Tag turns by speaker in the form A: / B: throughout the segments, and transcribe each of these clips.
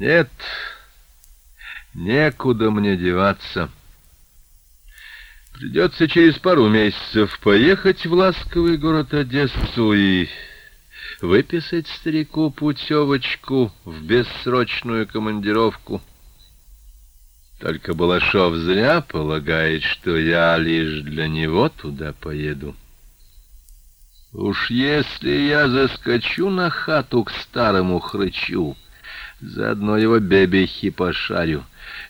A: Нет, некуда мне деваться. Придется через пару месяцев поехать в ласковый город Одессу и выписать старику путевочку в бессрочную командировку. Только Балашов зря полагает, что я лишь для него туда поеду. Уж если я заскочу на хату к старому хрычу, заодно его бебехи пошарю.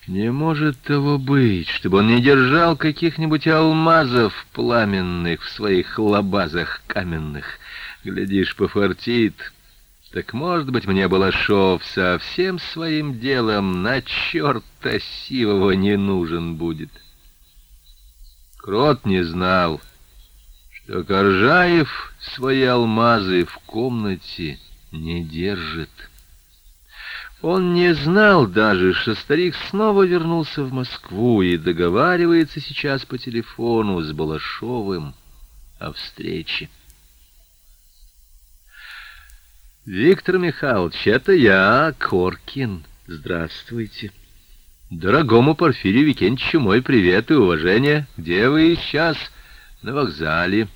A: Не может того быть, чтобы он не держал каких-нибудь алмазов пламенных в своих лабазах каменных. Глядишь, пофартит. Так, может быть, мне Балашов со всем своим делом на черта сивого не нужен будет. Крот не знал, что Коржаев свои алмазы в комнате не держит. Он не знал даже, что старик снова вернулся в Москву и договаривается сейчас по телефону с Балашовым о встрече. «Виктор Михайлович, это я, Коркин. Здравствуйте. Дорогому Порфирию Викентьевичу мой привет и уважение. Где вы сейчас?» «На вокзале.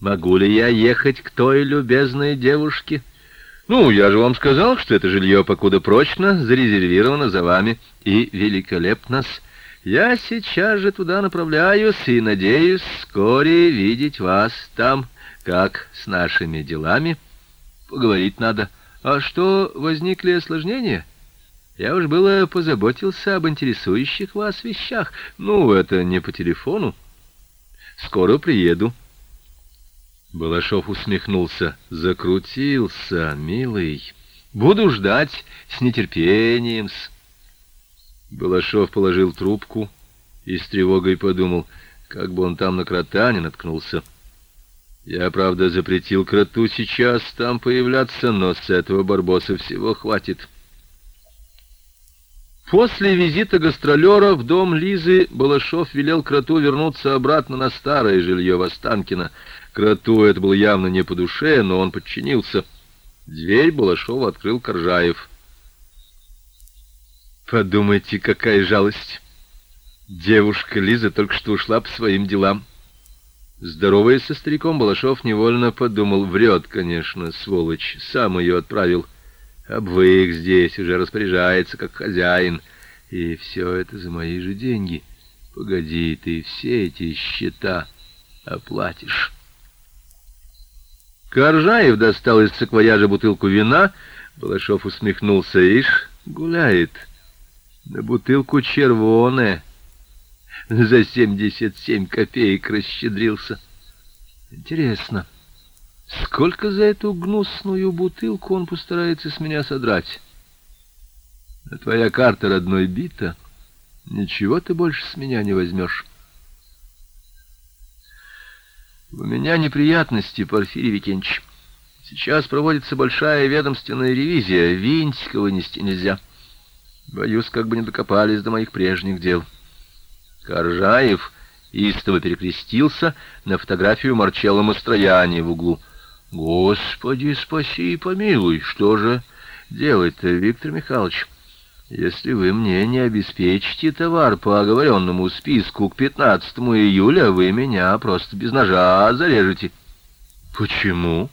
A: Могу ли я ехать к той любезной девушке?» «Ну, я же вам сказал, что это жилье покуда прочно зарезервировано за вами и великолепно -с. Я сейчас же туда направляюсь и надеюсь вскоре видеть вас там, как с нашими делами. Поговорить надо. А что, возникли осложнения?» Я уж было позаботился об интересующих вас вещах. Ну, это не по телефону. Скоро приеду. Балашов усмехнулся. Закрутился, милый. Буду ждать с нетерпением. -с. Балашов положил трубку и с тревогой подумал, как бы он там на крота не наткнулся. Я, правда, запретил кроту сейчас там появляться, но с этого барбоса всего хватит. После визита гастролера в дом Лизы Балашов велел кроту вернуться обратно на старое жилье в Останкино. Кроту это было явно не по душе, но он подчинился. Дверь Балашова открыл Коржаев. «Подумайте, какая жалость! Девушка Лиза только что ушла по своим делам». Здороваясь со стариком, Балашов невольно подумал, врет, конечно, сволочь, сам ее отправил. Обвык здесь, уже распоряжается, как хозяин. И все это за мои же деньги. Погоди, ты все эти счета оплатишь». Коржаев достал из саквояжа бутылку вина. Балашов усмехнулся. Ишь, гуляет. На бутылку червоне. За семьдесят семь копеек расщедрился. Интересно, сколько за эту гнусную бутылку он постарается с меня содрать? А твоя карта родной бита. Ничего ты больше с меня не возьмешь. У меня неприятности, Порфирий Викентьевич. Сейчас проводится большая ведомственная ревизия. Винтика вынести нельзя. Боюсь, как бы не докопались до моих прежних дел. Коржаев истово перекрестился на фотографию Марчелла Мастрояни в углу. Господи, спаси и помилуй, что же делать-то, Виктор Михайлович? Если вы мне не обеспечите товар по оговоренному списку к 15 июля, вы меня просто без ножа зарежете. Почему?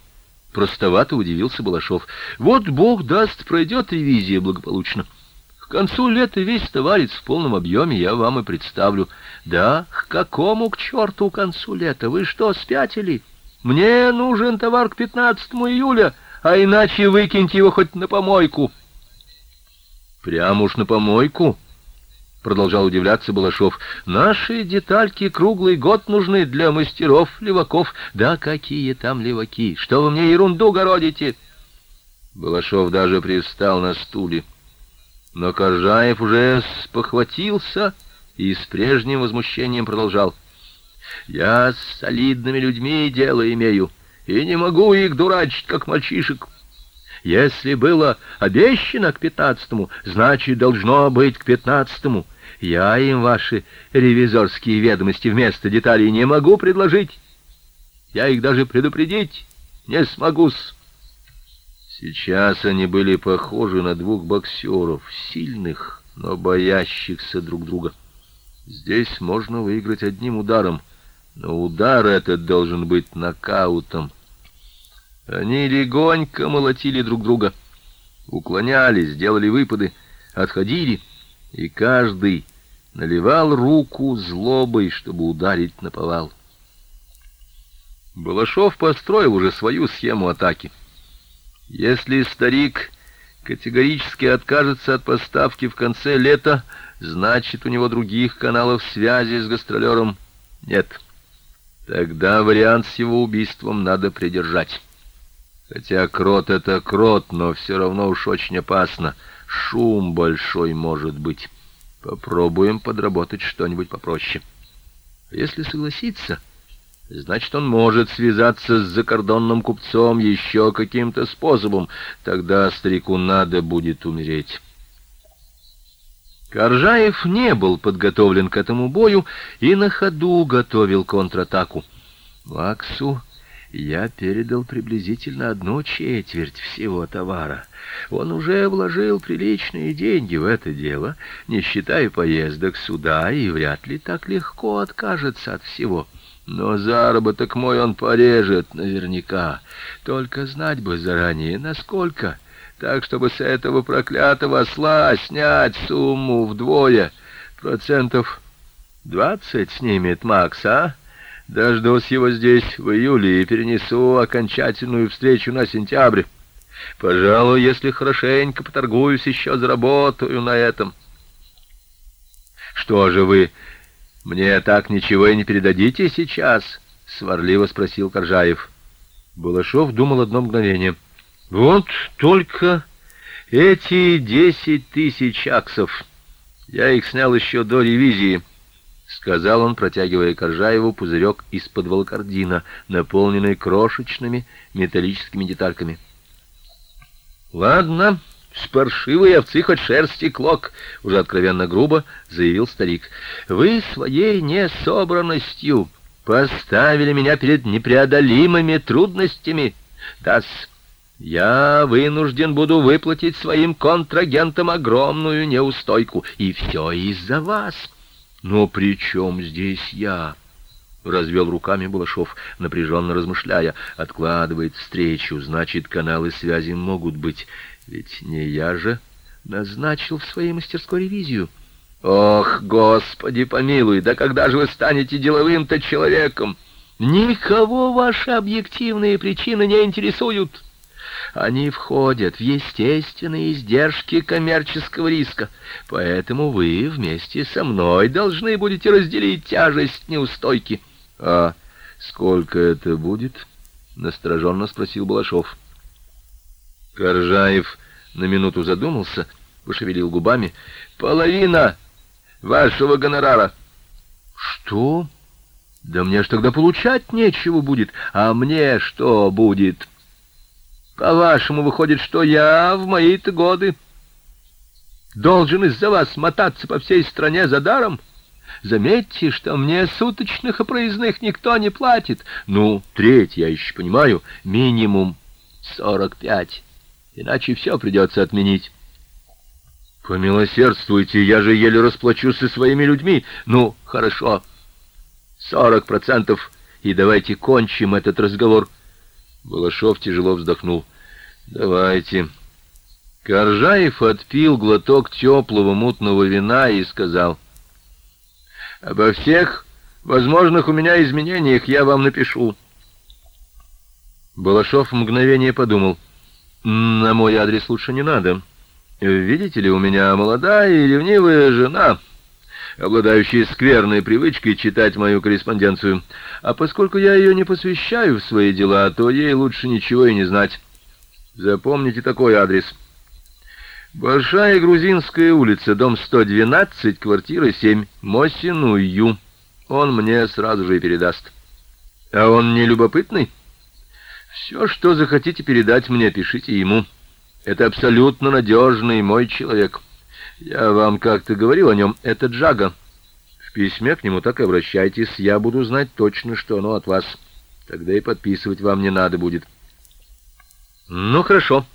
A: Простовато удивился Балашов. Вот бог даст, пройдет ревизия благополучно. К концу лета весь товарец в полном объеме я вам и представлю. Да, к какому к черту концу лета? Вы что, спятили? Мне нужен товар к 15 июля, а иначе выкиньте его хоть на помойку. Прямо уж на помойку, продолжал удивляться Балашов. Наши детальки круглый год нужны для мастеров леваков. Да какие там леваки? Что вы мне ерунду городите? Балашов даже привстал на стуле. Но Коржаев уже спохватился и с прежним возмущением продолжал. «Я с солидными людьми дело имею, и не могу их дурачить, как мальчишек. Если было обещано к пятнадцатому, значит, должно быть к пятнадцатому. Я им ваши ревизорские ведомости вместо деталей не могу предложить. Я их даже предупредить не смогу-с. Сейчас они были похожи на двух боксеров, сильных, но боящихся друг друга. Здесь можно выиграть одним ударом, но удар этот должен быть нокаутом. Они легонько молотили друг друга, уклонялись, делали выпады, отходили, и каждый наливал руку злобой, чтобы ударить на повал. Балашов построил уже свою схему атаки. Если старик категорически откажется от поставки в конце лета, значит, у него других каналов связи с гастролером нет. Тогда вариант с его убийством надо придержать. Хотя крот — это крот, но все равно уж очень опасно. Шум большой может быть. Попробуем подработать что-нибудь попроще. Если согласится, значит, он может связаться с закордонным купцом еще каким-то способом. Тогда старику надо будет умереть. Коржаев не был подготовлен к этому бою и на ходу готовил контратаку. Максу я передал приблизительно одну четверть всего товара. Он уже вложил приличные деньги в это дело, не считая поездок сюда, и вряд ли так легко откажется от всего. Но заработок мой он порежет наверняка. Только знать бы заранее, насколько, так чтобы с этого проклятого осла снять сумму вдвое. Процентов двадцать снимет Макс, а? Дождусь его здесь в июле и перенесу окончательную встречу на сентябрь. Пожалуй, если хорошенько поторгуюсь, еще заработаю на этом. Что же вы мне так ничего и не передадите сейчас? сварливо спросил Коржаев. Балашов думал одно мгновение. Вот только эти десять тысяч аксов. Я их снял еще до ревизии. — сказал он, протягивая Коржаеву пузырек из-под волокордина, наполненный крошечными металлическими детальками. «Ладно, с паршивой овцы хоть шерсти клок», — уже откровенно грубо заявил старик. «Вы своей несобранностью поставили меня перед непреодолимыми трудностями. Дас, я вынужден буду выплатить своим контрагентам огромную неустойку, и все из-за вас». «Но при чем здесь я?» — развел руками Балашов, напряженно размышляя. «Откладывает встречу, значит, каналы связи могут быть. Ведь не я же назначил в своей мастерской ревизию». «Ох, Господи помилуй, да когда же вы станете деловым-то человеком? Никого ваши объективные причины не интересуют». Они входят в естественные издержки коммерческого риска. Поэтому вы вместе со мной должны будете разделить тяжесть неустойки. — А сколько это будет? — настороженно спросил Балашов. Коржаев на минуту задумался, пошевелил губами. — Половина вашего гонорара. — Что? Да мне ж тогда получать нечего будет. А мне что будет? — по-вашему, выходит, что я в мои-то годы должен из-за вас мотаться по всей стране за даром? Заметьте, что мне суточных и проездных никто не платит. Ну, треть, я еще понимаю, минимум сорок пять. Иначе все придется отменить. Помилосердствуйте, я же еле расплачусь со своими людьми. Ну, хорошо, сорок процентов, и давайте кончим этот разговор. Балашов тяжело вздохнул. «Давайте». Коржаев отпил глоток теплого мутного вина и сказал. «Обо всех возможных у меня изменениях я вам напишу». Балашов мгновение подумал. «На мой адрес лучше не надо. Видите ли, у меня молодая и ревнивая жена» обладающая скверной привычкой читать мою корреспонденцию. А поскольку я ее не посвящаю в свои дела, то ей лучше ничего и не знать. Запомните такой адрес. Большая Грузинская улица, дом 112, квартира 7, Мосину Ю. Он мне сразу же и передаст. А он не любопытный? Все, что захотите передать мне, пишите ему. Это абсолютно надежный мой человек». Я вам как-то говорил о нем. Это Джага. В письме к нему так и обращайтесь. Я буду знать точно, что оно от вас. Тогда и подписывать вам не надо будет. Ну, хорошо.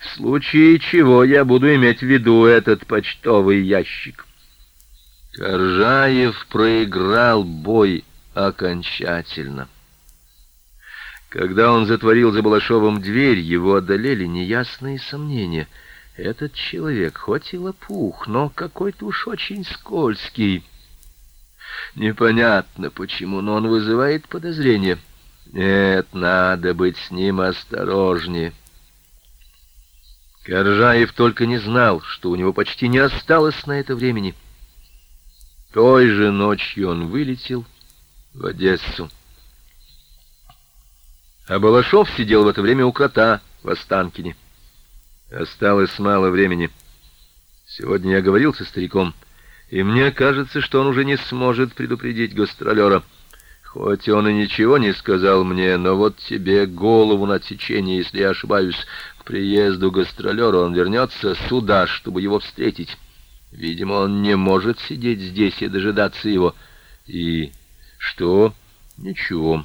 A: В случае чего я буду иметь в виду этот почтовый ящик. Коржаев проиграл бой окончательно. Когда он затворил за Балашовым дверь, его одолели неясные сомнения. Этот человек хоть и лопух, но какой-то уж очень скользкий. Непонятно почему, но он вызывает подозрение. Нет, надо быть с ним осторожнее. Коржаев только не знал, что у него почти не осталось на это времени. Той же ночью он вылетел в Одессу. А Балашов сидел в это время у крота в Останкине. Осталось мало времени. Сегодня я говорил со стариком, и мне кажется, что он уже не сможет предупредить гастролера. Хоть он и ничего не сказал мне, но вот тебе голову на отсечение, если я ошибаюсь. К приезду гастролера он вернется сюда, чтобы его встретить. Видимо, он не может сидеть здесь и дожидаться его. И что? Ничего.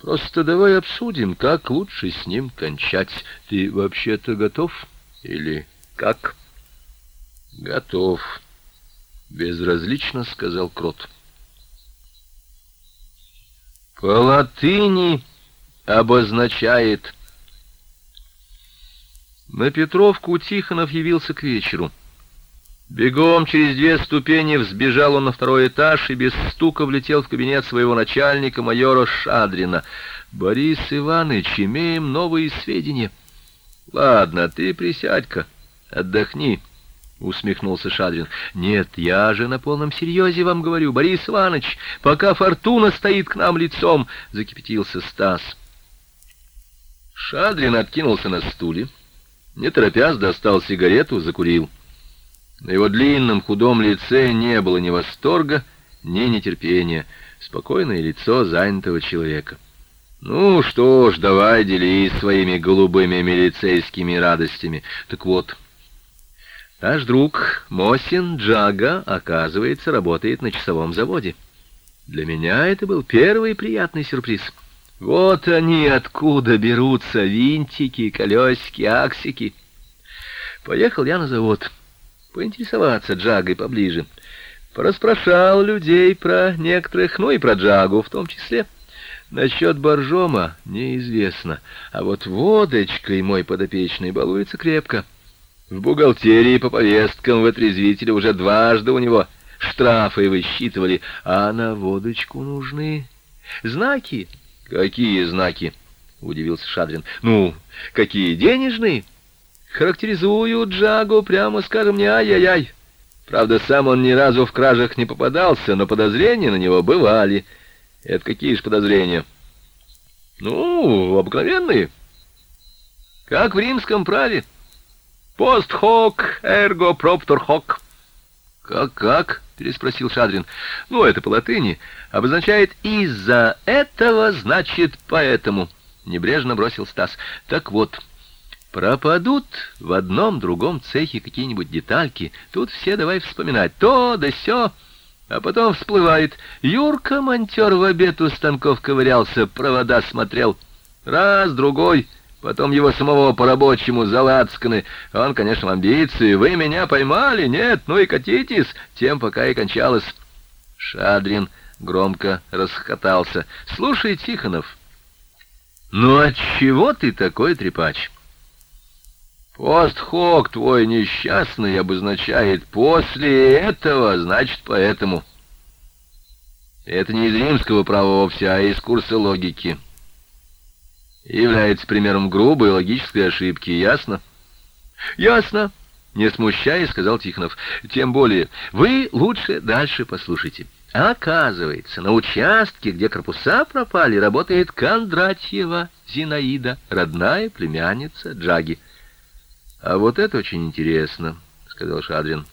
A: Просто давай обсудим, как лучше с ним кончать. Ты вообще-то готов? Или как? Готов. Безразлично сказал Крот. По латыни обозначает... На Петровку Тихонов явился к вечеру. Бегом через две ступени взбежал он на второй этаж и без стука влетел в кабинет своего начальника, майора Шадрина. «Борис Иванович, имеем новые сведения». «Ладно, ты присядь-ка, отдохни», — усмехнулся Шадрин. «Нет, я же на полном серьезе вам говорю, Борис Иванович, пока фортуна стоит к нам лицом», — закипятился Стас. Шадрин откинулся на стуле, не торопясь достал сигарету, закурил. На его длинном худом лице не было ни восторга, ни нетерпения. Спокойное лицо занятого человека. «Ну что ж, давай делись своими голубыми милицейскими радостями. Так вот, наш друг Мосин Джага, оказывается, работает на часовом заводе. Для меня это был первый приятный сюрприз. Вот они откуда берутся винтики, колесики, аксики. Поехал я на завод» поинтересоваться Джагой поближе. Порасспрашал людей про некоторых, ну и про Джагу в том числе. Насчет боржома неизвестно, а вот водочкой мой подопечный балуется крепко. В бухгалтерии по повесткам в отрезвителе уже дважды у него штрафы высчитывали, а на водочку нужны знаки. Какие знаки? — удивился Шадрин. «Ну, какие денежные?» Характеризую Джагу, прямо скажем, не ай-яй-яй. Правда, сам он ни разу в кражах не попадался, но подозрения на него бывали. Это какие же подозрения? Ну, обыкновенные. Как в римском праве. Пост хок, эрго проптор хок. Как-как? переспросил Шадрин. Ну, это по латыни. Обозначает «из-за этого, значит, поэтому». Небрежно бросил Стас. Так вот... Пропадут в одном другом цехе какие-нибудь детальки, тут все давай вспоминать то да сё, а потом всплывает. Юрка монтер в обед у станков ковырялся, провода смотрел. Раз, другой, потом его самого по-рабочему залацканы. Он, конечно, в амбиции. Вы меня поймали? Нет, ну и катитесь. Тем пока и кончалось. Шадрин громко расхотался. Слушай, Тихонов, ну отчего ты такой трепач? Постхок твой несчастный обозначает «после этого», значит «поэтому». Это не из римского права вовсе, а из курса логики. Является примером грубой логической ошибки, ясно? Ясно, не смущаясь, сказал Тихонов. Тем более, вы лучше дальше послушайте. Оказывается, на участке, где корпуса пропали, работает Кондратьева Зинаида, родная племянница Джаги. «А вот это очень интересно», — сказал Шадрин.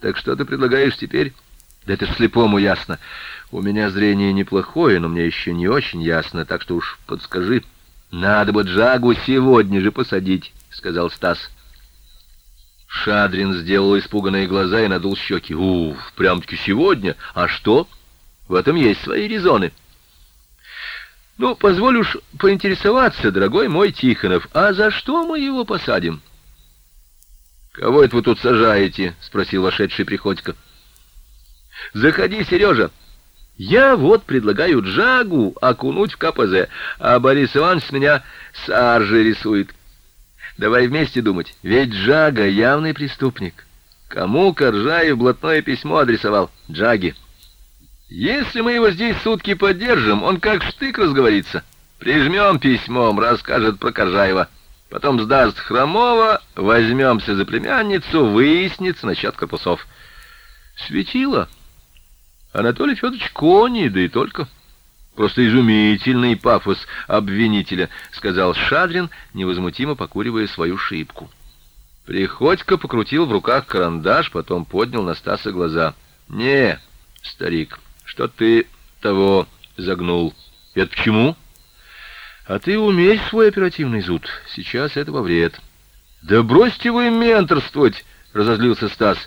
A: «Так что ты предлагаешь теперь?» «Да это слепому ясно. У меня зрение неплохое, но мне еще не очень ясно, так что уж подскажи». «Надо бы Джагу сегодня же посадить», — сказал Стас. Шадрин сделал испуганные глаза и надул щеки. «Уф, прям-таки сегодня? А что? В этом есть свои резоны». «Ну, позволь уж поинтересоваться, дорогой мой Тихонов, а за что мы его посадим?» «Кого это вы тут сажаете?» — спросил вошедший Приходько. «Заходи, Сережа!» Я вот предлагаю Джагу окунуть в КПЗ, а Борис Иванович меня саржи рисует. Давай вместе думать, ведь Джага явный преступник. Кому Коржаев блатное письмо адресовал? Джаги. Если мы его здесь сутки поддержим, он как штык разговорится. Прижмем письмом, расскажет про Коржаева. Потом сдаст Хромова, возьмемся за племянницу, выяснится насчет корпусов. Светило. Анатолий Федорович Кони, да и только. Просто изумительный пафос обвинителя, сказал Шадрин, невозмутимо покуривая свою шибку. Приходько покрутил в руках карандаш, потом поднял на Стаса глаза. «Не, старик, что ты того загнул? Это почему?» «А ты умерь свой оперативный зуд. Сейчас это во вред». «Да бросьте вы менторствовать!» — разозлился Стас.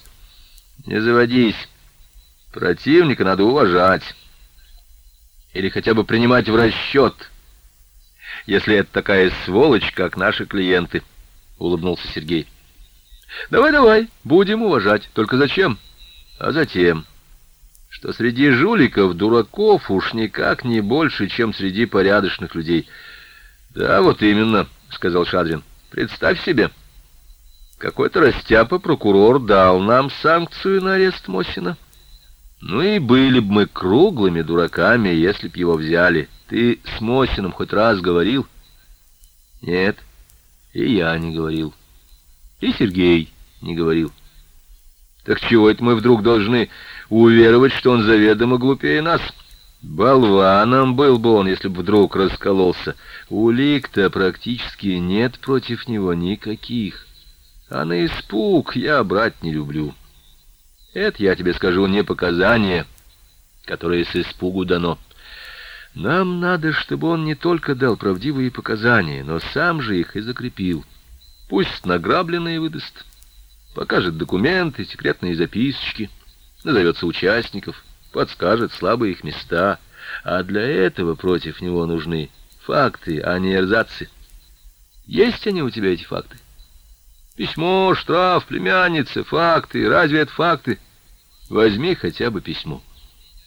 A: «Не заводись. Противника надо уважать. Или хотя бы принимать в расчет, если это такая сволочь, как наши клиенты», — улыбнулся Сергей. «Давай-давай, будем уважать. Только зачем?» «А затем, что среди жуликов, дураков уж никак не больше, чем среди порядочных людей». «Да, вот именно», — сказал Шадрин. «Представь себе, какой-то растяпа прокурор дал нам санкцию на арест Мосина». Ну и были бы мы круглыми дураками, если б его взяли. Ты с Мосиным хоть раз говорил? Нет, и я не говорил. И Сергей не говорил. Так чего это мы вдруг должны уверовать, что он заведомо глупее нас? Болваном был бы он, если бы вдруг раскололся. Улик-то практически нет против него никаких. А на испуг я брать не люблю». Это, я тебе скажу, не показание, которое с испугу дано. Нам надо, чтобы он не только дал правдивые показания, но сам же их и закрепил. Пусть награбленные выдаст, покажет документы, секретные записочки, назовется участников, подскажет слабые их места, а для этого против него нужны факты, а не эрзацы. Есть они у тебя, эти факты? Письмо, штраф, племянница, факты. Разве это факты? Возьми хотя бы письмо.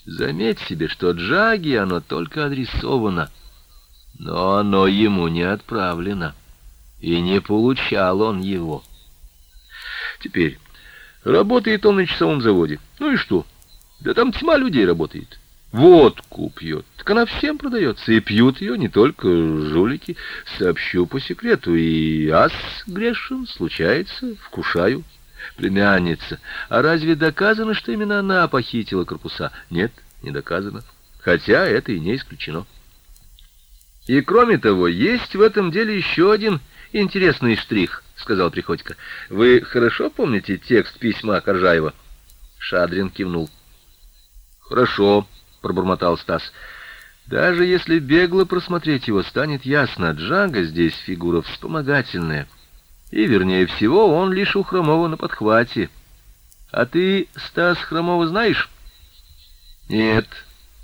A: Заметь себе, что Джаги оно только адресовано, но оно ему не отправлено, и не получал он его. Теперь, работает он на часовом заводе. Ну и что? Да там тьма людей работает. Водку пьет. Так она всем продается, и пьют ее не только жулики. Сообщу по секрету, и ас грешен, случается, вкушаю. Племянница. А разве доказано, что именно она похитила корпуса? Нет, не доказано. Хотя это и не исключено. И кроме того, есть в этом деле еще один интересный штрих, сказал Приходько. Вы хорошо помните текст письма Коржаева? Шадрин кивнул. Хорошо пробормотал Стас. Даже если бегло просмотреть его, станет ясно, Джага здесь фигура вспомогательная. И, вернее всего, он лишь у Хромова на подхвате. А ты, Стас, Хромова знаешь? Нет,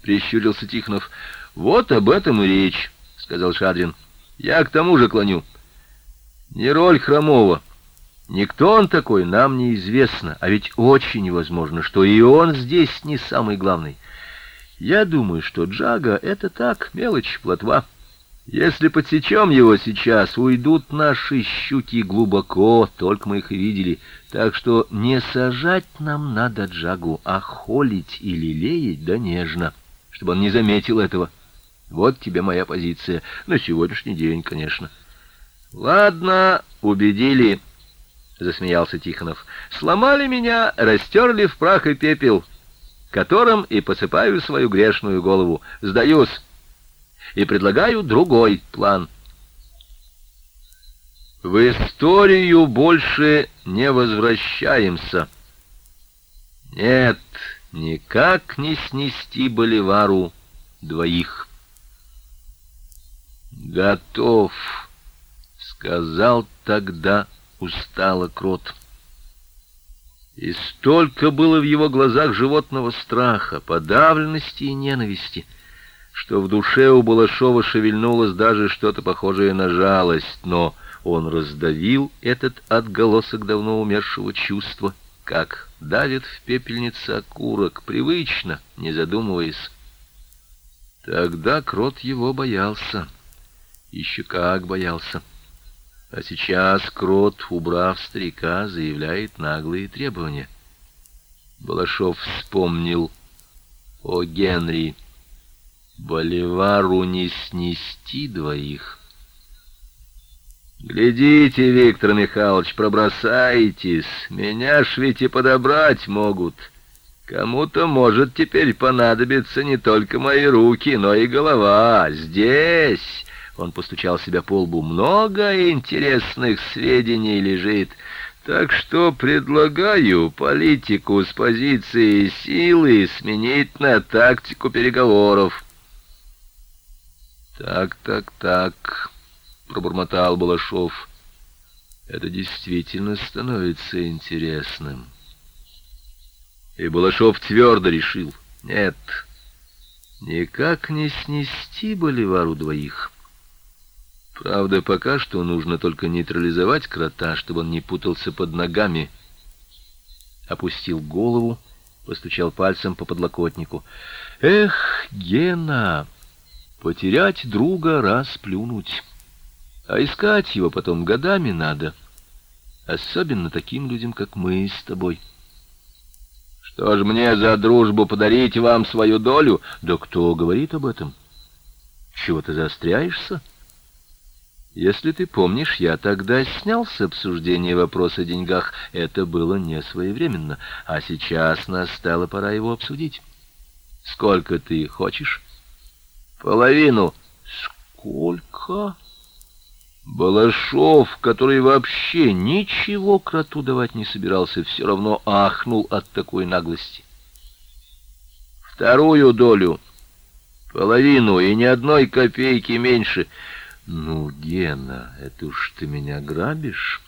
A: прищурился Тихонов. Вот об этом и речь, сказал Шадрин. Я к тому же клоню. Не роль Хромова. Никто он такой, нам неизвестно, а ведь очень возможно, что и он здесь не самый главный. Я думаю, что Джага — это так, мелочь, плотва. Если подсечем его сейчас, уйдут наши щуки глубоко, только мы их и видели. Так что не сажать нам надо Джагу, а холить и лелеять да нежно, чтобы он не заметил этого. Вот тебе моя позиция. На сегодняшний день, конечно. Ладно, убедили, — засмеялся Тихонов. Сломали меня, растерли в прах и пепел которым и посыпаю свою грешную голову. Сдаюсь и предлагаю другой план. В историю больше не возвращаемся. Нет, никак не снести Боливару двоих. Готов, сказал тогда устало Крот. И столько было в его глазах животного страха, подавленности и ненависти, что в душе у Балашова шевельнулось даже что-то похожее на жалость, но Он раздавил этот отголосок давно умершего чувства, как давит в пепельнице окурок, привычно, не задумываясь. Тогда крот его боялся. Еще как боялся. А сейчас крот, убрав старика, заявляет наглые требования. Балашов вспомнил о Генри. Боливару не снести двоих. «Глядите, Виктор Михайлович, пробросайтесь, меня ж ведь и подобрать могут. Кому-то может теперь понадобиться не только мои руки, но и голова. Здесь...» Он постучал себя по лбу. «Много интересных сведений лежит. Так что предлагаю политику с позиции силы сменить на тактику переговоров». «Так, так, так...» пробормотал Балашов. Это действительно становится интересным. И Балашов твердо решил: нет, никак не снести Боливару двоих. Правда, пока что нужно только нейтрализовать крота, чтобы он не путался под ногами. Опустил голову, постучал пальцем по подлокотнику. Эх, Гена, потерять друга раз плюнуть. А искать его потом годами надо. Особенно таким людям, как мы с тобой. Что ж мне за дружбу подарить вам свою долю? Да кто говорит об этом? Чего ты заостряешься? Если ты помнишь, я тогда снял с обсуждения вопрос о деньгах. Это было не своевременно, а сейчас настала пора его обсудить. Сколько ты хочешь? Половину. Сколько? Балашов, который вообще ничего кроту давать не собирался, все равно ахнул от такой наглости. Вторую долю, половину и ни одной копейки меньше. Ну, Гена, это уж ты меня грабишь.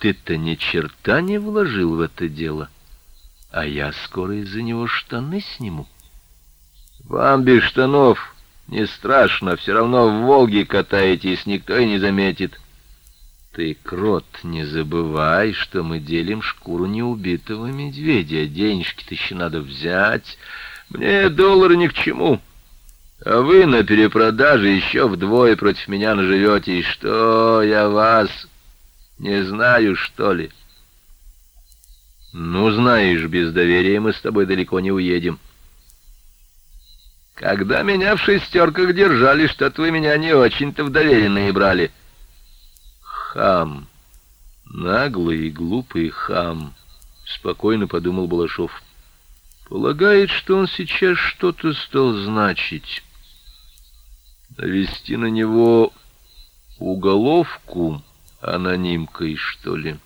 A: Ты-то ни черта не вложил в это дело, а я скоро из-за него штаны сниму. Вам без штанов не страшно, все равно в Волге катаетесь, никто и не заметит. Ты, крот, не забывай, что мы делим шкуру неубитого медведя. Денежки-то еще надо взять. Мне доллары ни к чему. А вы на перепродаже еще вдвое против меня наживете. И что, я вас не знаю, что ли? Ну, знаешь, без доверия мы с тобой далеко не уедем. Когда меня в шестерках держали, что-то вы меня не очень-то в доверенные брали. Хам. Наглый и глупый хам. Спокойно подумал Балашов. Полагает, что он сейчас что-то стал значить. Навести на него уголовку анонимкой, что ли?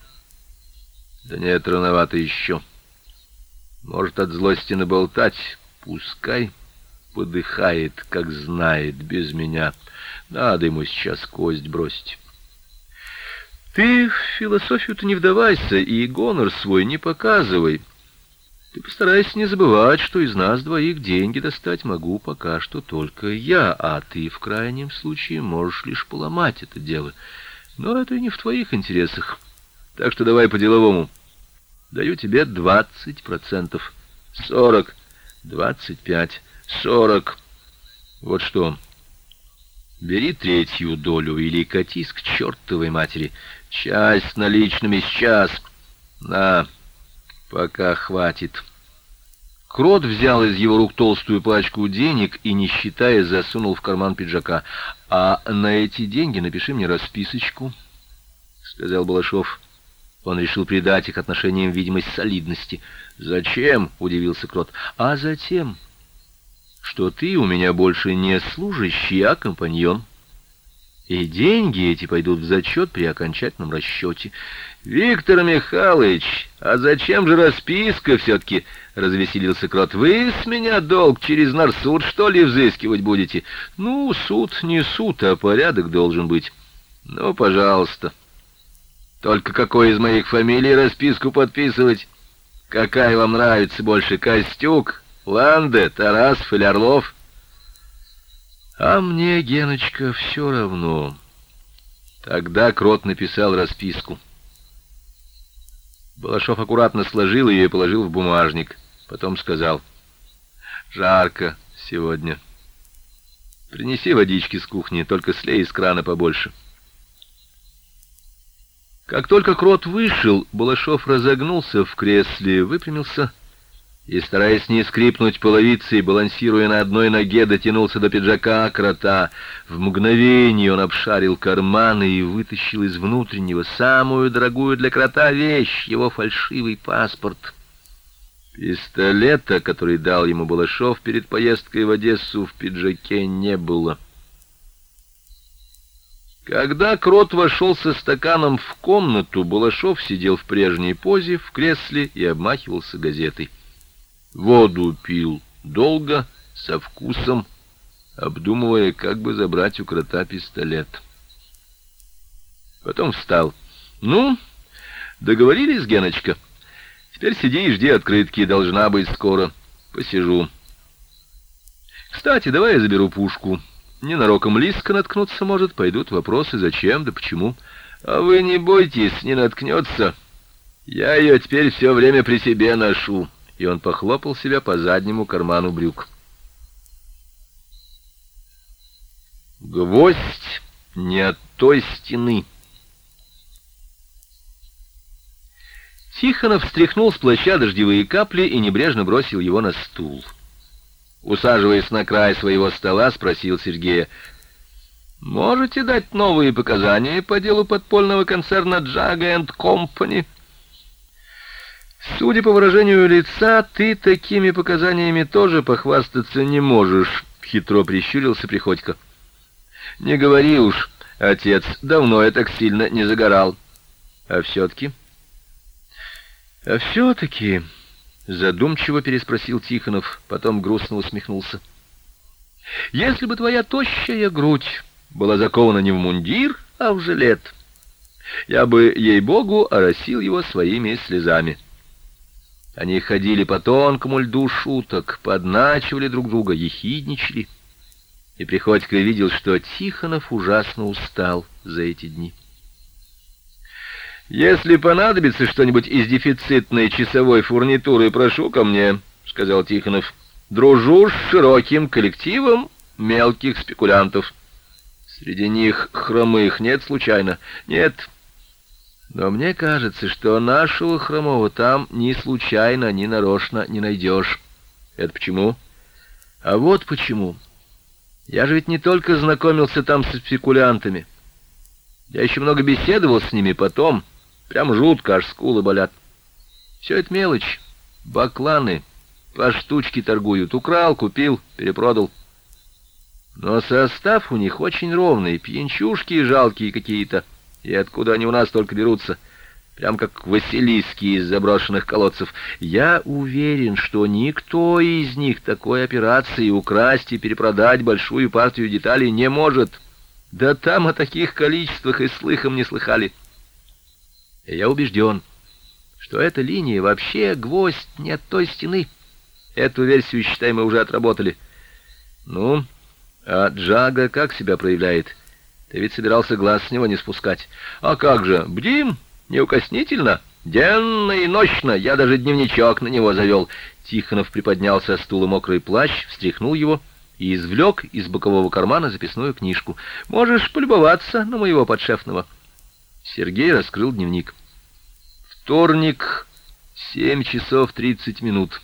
A: Да нет, рановато еще. Может, от злости наболтать? Пускай подыхает, как знает, без меня. Надо ему сейчас кость бросить. Ты в философию-то не вдавайся и гонор свой не показывай. Ты постарайся не забывать, что из нас двоих деньги достать могу пока что только я, а ты в крайнем случае можешь лишь поломать это дело. Но это не в твоих интересах. Так что давай по-деловому. Даю тебе двадцать процентов. Сорок. Двадцать пять сорок. Вот что. Бери третью долю или катись к чертовой матери. Часть наличными сейчас. На, пока хватит. Крот взял из его рук толстую пачку денег и, не считая, засунул в карман пиджака. «А на эти деньги напиши мне расписочку», — сказал Балашов. Он решил придать их отношениям видимость солидности. «Зачем?» — удивился Крот. «А затем...» что ты у меня больше не служащий, а компаньон. И деньги эти пойдут в зачет при окончательном расчете. Виктор Михайлович, а зачем же расписка все-таки? Развеселился Крот. Вы с меня долг через нарсуд, что ли, взыскивать будете? Ну, суд не суд, а порядок должен быть. Ну, пожалуйста. Только какой из моих фамилий расписку подписывать? Какая вам нравится больше, Костюк Ланде, Тарасов или Орлов? А мне, Геночка, все равно. Тогда Крот написал расписку. Балашов аккуратно сложил ее и положил в бумажник. Потом сказал, «Жарко сегодня. Принеси водички с кухни, только слей из крана побольше». Как только Крот вышел, Балашов разогнулся в кресле, выпрямился и, стараясь не скрипнуть половицей, балансируя на одной ноге, дотянулся до пиджака крота. В мгновение он обшарил карманы и вытащил из внутреннего самую дорогую для крота вещь — его фальшивый паспорт. Пистолета, который дал ему Балашов перед поездкой в Одессу, в пиджаке не было. Когда Крот вошел со стаканом в комнату, Балашов сидел в прежней позе в кресле и обмахивался газетой. Воду пил долго, со вкусом, обдумывая, как бы забрать у крота пистолет. Потом встал. «Ну, договорились, Геночка? Теперь сиди и жди открытки, должна быть скоро. Посижу. Кстати, давай я заберу пушку. Ненароком Лиска наткнуться может, пойдут вопросы, зачем да почему. А вы не бойтесь, не наткнется. Я ее теперь все время при себе ношу» и он похлопал себя по заднему карману брюк. Гвоздь не от той стены. Тихонов встряхнул с плаща дождевые капли и небрежно бросил его на стул. Усаживаясь на край своего стола, спросил Сергея, «Можете дать новые показания по делу подпольного концерна «Джага энд Компани»?» Судя по выражению лица, ты такими показаниями тоже похвастаться не можешь, хитро прищурился Приходько. Не говори уж, отец, давно я так сильно не загорал. А все-таки... А все-таки... Задумчиво переспросил Тихонов, потом грустно усмехнулся. Если бы твоя тощая грудь была закована не в мундир, а в жилет, я бы, ей-богу, оросил его своими слезами. Они ходили по тонкому льду шуток, подначивали друг друга, ехидничали. И Приходько видел, что Тихонов ужасно устал за эти дни. «Если понадобится что-нибудь из дефицитной часовой фурнитуры, прошу ко мне», — сказал Тихонов. «Дружу с широким коллективом мелких спекулянтов. Среди них хромых нет случайно? Нет, но мне кажется, что нашего хромого там ни случайно, ни нарочно не найдешь. Это почему? А вот почему. Я же ведь не только знакомился там с спекулянтами. Я еще много беседовал с ними потом. Прям жутко, аж скулы болят. Все это мелочь. Бакланы по штучке торгуют. Украл, купил, перепродал. Но состав у них очень ровный, пьянчушки жалкие какие-то. И откуда они у нас только берутся? Прям как Василиски из заброшенных колодцев. Я уверен, что никто из них такой операции украсть и перепродать большую партию деталей не может. Да там о таких количествах и слыхом не слыхали. И я убежден, что эта линия вообще гвоздь не от той стены. Эту версию, считай, мы уже отработали. Ну, а Джага как себя проявляет? — ты ведь собирался глаз с него не спускать. А как же, бдим, неукоснительно, денно и ночно. Я даже дневничок на него завел. Тихонов приподнял со стула мокрый плащ, встряхнул его и извлек из бокового кармана записную книжку. Можешь полюбоваться на моего подшефного. Сергей раскрыл дневник. Вторник, семь часов тридцать минут.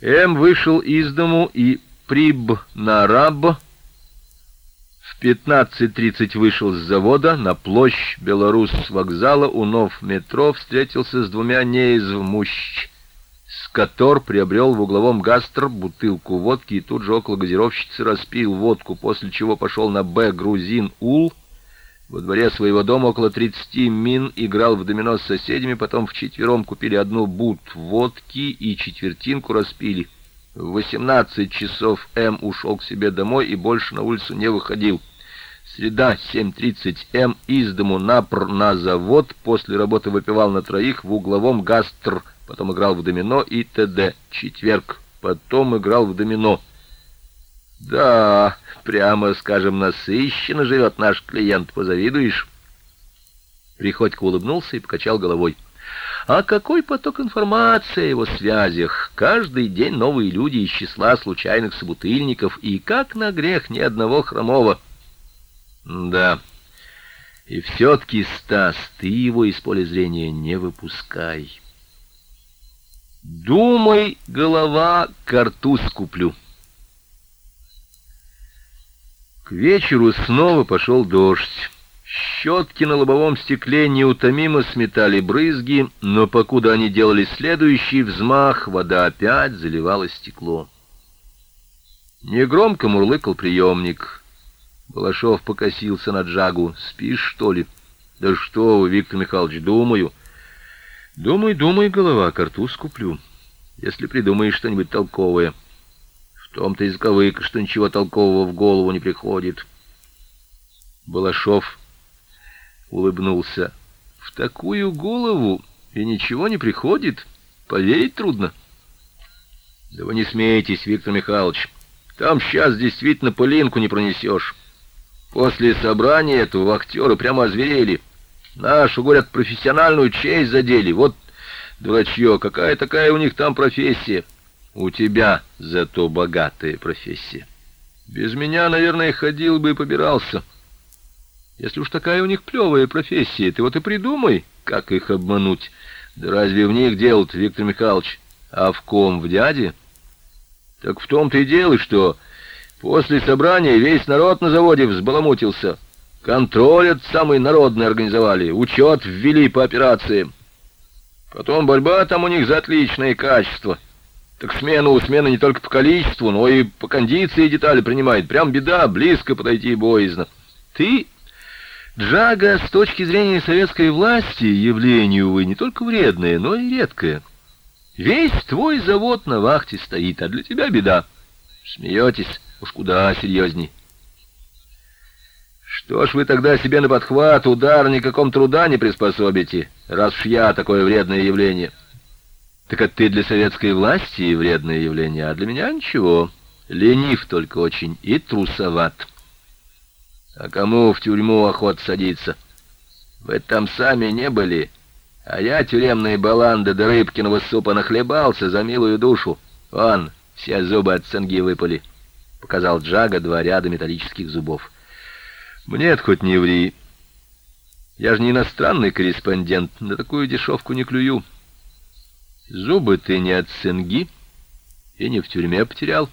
A: М вышел из дому и приб на раб в 15.30 вышел с завода, на площадь Белорус вокзала у нов метро встретился с двумя неизвмущ, с котор приобрел в угловом гастр бутылку водки и тут же около газировщицы распил водку, после чего пошел на Б грузин Ул. Во дворе своего дома около 30 мин играл в домино с соседями, потом вчетвером купили одну бут водки и четвертинку распили. В 18 часов М ушел к себе домой и больше на улицу не выходил. Среда, 7.30 М из дому напр на завод, после работы выпивал на троих в угловом гастр, потом играл в домино и т.д. Четверг, потом играл в домино. Да, прямо скажем, насыщенно живет наш клиент, позавидуешь. Приходько улыбнулся и покачал головой. А какой поток информации о его связях? Каждый день новые люди из числа случайных собутыльников, и как на грех ни одного хромого. Да, и все-таки, Стас, ты его из поля зрения не выпускай. Думай, голова, картуз куплю. К вечеру снова пошел дождь. Щетки на лобовом стекле неутомимо сметали брызги, но покуда они делали следующий взмах, вода опять заливала стекло. Негромко мурлыкал приемник. Балашов покосился на Джагу. «Спишь, что ли?» «Да что вы, Виктор Михайлович, думаю». «Думай, думай, голова, картуз куплю, если придумаешь что-нибудь толковое». В том-то и заковыка, что ничего толкового в голову не приходит. Балашов улыбнулся. В такую голову и ничего не приходит. Поверить трудно. Да вы не смейтесь, Виктор Михайлович. Там сейчас действительно пылинку не пронесешь. После собрания этого актера прямо озверели. Нашу, говорят, профессиональную честь задели. Вот дурачье, какая такая у них там профессия. У тебя зато богатая профессия. Без меня, наверное, ходил бы и побирался. Если уж такая у них плевая профессия, ты вот и придумай, как их обмануть. Да разве в них дело-то, Виктор Михайлович? А в ком, в дяде? Так в том-то и дело, что после собрания весь народ на заводе взбаламутился. Контроль этот самый народный организовали, учет ввели по операциям. Потом борьба там у них за отличное качество. Так смена у смены не только по количеству, но и по кондиции детали принимает. Прям беда, близко подойти боязно. Ты, Джага, с точки зрения советской власти, явление, увы, не только вредное, но и редкое. Весь твой завод на вахте стоит, а для тебя беда. Смеетесь, уж куда серьезней. Что ж вы тогда себе на подхват, удар никаком труда не приспособите, раз уж я такое вредное явление. Так это ты для советской власти вредное явление, а для меня ничего. Ленив только очень и трусоват. А кому в тюрьму охот садиться? Вы там сами не были, а я тюремные баланды до рыбкиного супа нахлебался за милую душу. Вон, все зубы от цинги выпали. Показал Джага два ряда металлических зубов. мне хоть не ври. Я же не иностранный корреспондент, на такую дешевку не клюю. Зубы ты не от цинги и не в тюрьме потерял.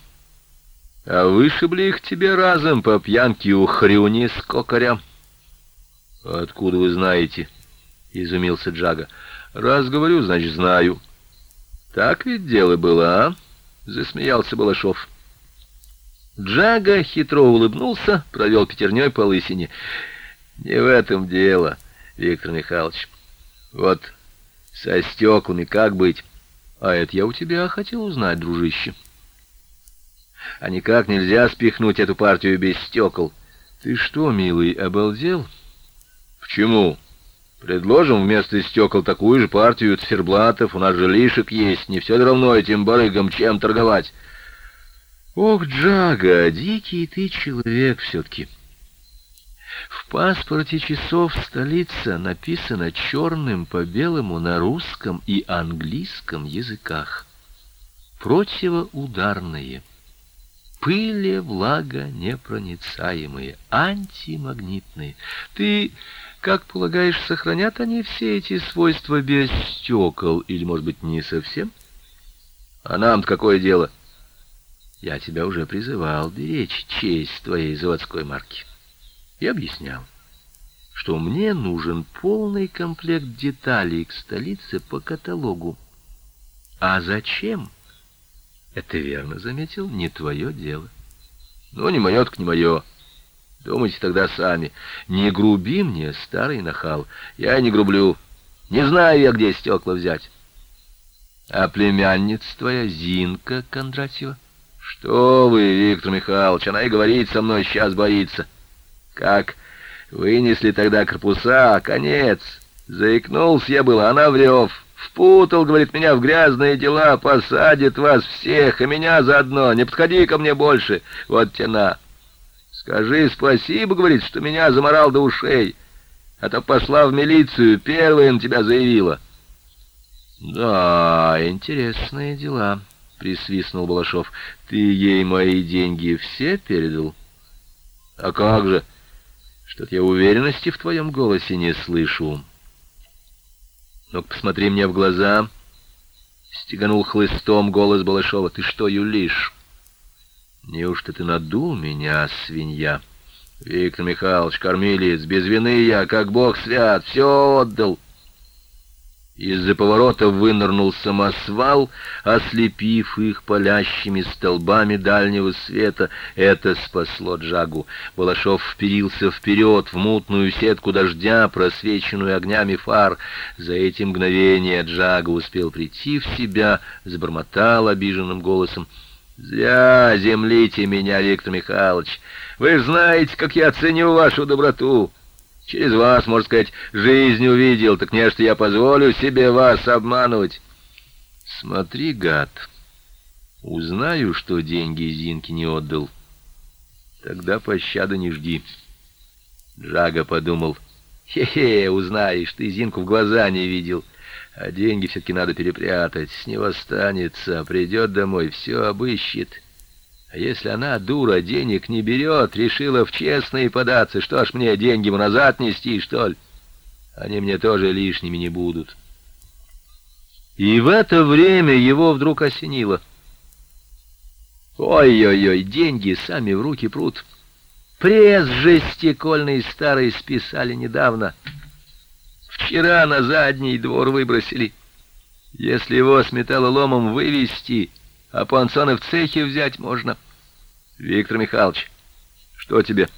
A: А вышибли их тебе разом по пьянке у хрюни с кокаря. Откуда вы знаете? Изумился Джага. Раз говорю, значит, знаю. Так ведь дело было, а? Засмеялся Балашов. Джага хитро улыбнулся, провел пятерней по лысине. Не в этом дело, Виктор Михайлович. Вот со стеклами как быть? А это я у тебя хотел узнать, дружище. А никак нельзя спихнуть эту партию без стекол. Ты что, милый, обалдел? Почему? Предложим вместо стекол такую же партию циферблатов. У нас же лишек есть. Не все равно этим барыгам чем торговать. Ох, Джага, дикий ты человек все-таки. В паспорте часов столица написано черным по белому на русском и английском языках. Противоударные. Пыли, влага непроницаемые, антимагнитные. Ты, как полагаешь, сохранят они все эти свойства без стекол, или, может быть, не совсем? А нам какое дело? Я тебя уже призывал беречь честь твоей заводской марки и объяснял, что мне нужен полный комплект деталей к столице по каталогу. А зачем? Это верно заметил, не твое дело. Ну, не мое, так не мое. Думайте тогда сами. Не груби мне, старый нахал. Я не грублю. Не знаю я, где стекла взять. А племянница твоя Зинка Кондратьева? Что вы, Виктор Михайлович, она и говорит со мной, сейчас боится. Как вынесли тогда корпуса, конец. Заикнулся я был, она в рев. Впутал, говорит, меня в грязные дела, посадит вас всех, и меня заодно. Не подходи ко мне больше. Вот тена. Скажи спасибо, говорит, что меня заморал до ушей. А то пошла в милицию, первая на тебя заявила.
B: Да, интересные дела, присвистнул Балашов. Ты ей мои деньги все передал?
A: А как же?
B: Что-то я уверенности в твоем голосе не слышу. Ну-ка, посмотри мне в глаза. Стеганул хлыстом голос Балашова. Ты что юлишь? Неужто ты надул меня, свинья? Виктор Михайлович, кормилец, без вины я, как бог свят, все отдал. Из-за поворота вынырнул самосвал, ослепив их палящими столбами дальнего света. Это спасло Джагу. Балашов вперился вперед в мутную сетку дождя, просвеченную огнями фар. За эти мгновения Джага успел прийти в себя, забормотал обиженным голосом. «Зря землите меня, Виктор Михайлович. Вы знаете, как я ценю вашу доброту». Через вас, можно сказать, жизнь увидел, так не что я позволю себе вас обманывать. Смотри, гад, узнаю, что деньги Зинки не отдал. Тогда пощады не жди. Джага подумал, хе-хе, узнаешь, ты Зинку в глаза не видел. А деньги все-таки надо перепрятать, с него останется, придет домой, все обыщет. А если она, дура, денег не берет, решила в честные податься, что ж мне деньги назад нести, что ли? Они мне тоже лишними не будут. И в это время его вдруг осенило. Ой-ой-ой, деньги сами в руки прут. Пресс жестикольный старый списали недавно. Вчера на задний двор выбросили. Если его с металлоломом вывести а пансоны в цехе взять можно. Виктор Михайлович, что тебе?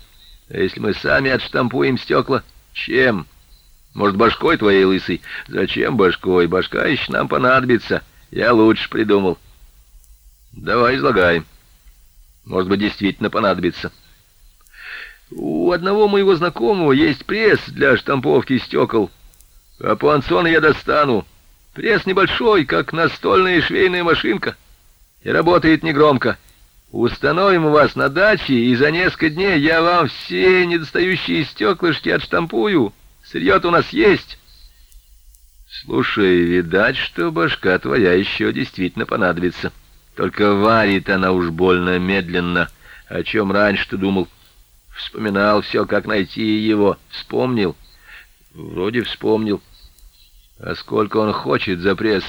B: А если мы сами отштампуем стекла? Чем? Может, башкой твоей лысой? Зачем башкой? Башка еще нам понадобится. Я лучше придумал. Давай, излагай. Может быть, действительно понадобится. У одного моего знакомого есть пресс для штамповки стекол. А пансоны я достану. Пресс небольшой, как настольная швейная машинка и работает негромко. Установим у вас на даче, и за несколько дней я вам все недостающие стеклышки отштампую. Сырье-то у нас есть. Слушай, видать, что башка твоя еще действительно понадобится. Только варит она уж больно медленно. О чем раньше ты думал? Вспоминал все, как найти его. Вспомнил? Вроде вспомнил. А сколько он хочет за пресс?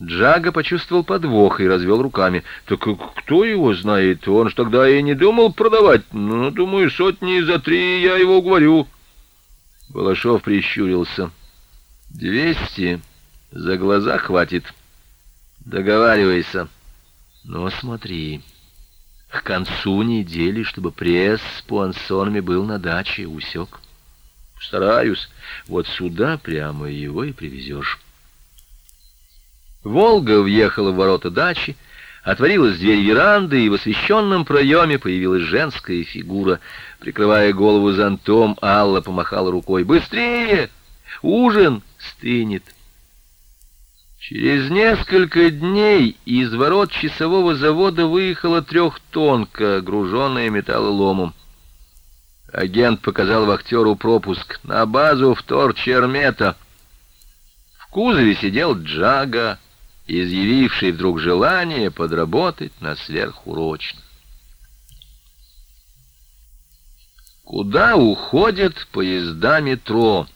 B: Джага почувствовал подвох и развел руками. «Так кто его знает? Он ж тогда и не думал продавать. Ну, думаю, сотни за три я его уговорю». Балашов прищурился. «Двести. За глаза хватит. Договаривайся. Но смотри, к концу недели, чтобы пресс с пуансонами был на даче, усек. Стараюсь. Вот сюда прямо его и привезешь». Волга въехала в ворота дачи, отворилась дверь веранды, и в освещенном проеме появилась женская фигура. Прикрывая голову зонтом, Алла помахала рукой. «Быстрее! Ужин стынет!» Через несколько дней из ворот часового завода выехала трехтонка, груженная металлоломом. Агент показал вахтеру пропуск на базу вторчермета. В кузове сидел Джага, изъявивший вдруг желание подработать на сверхурочно. Куда уходят поезда метро?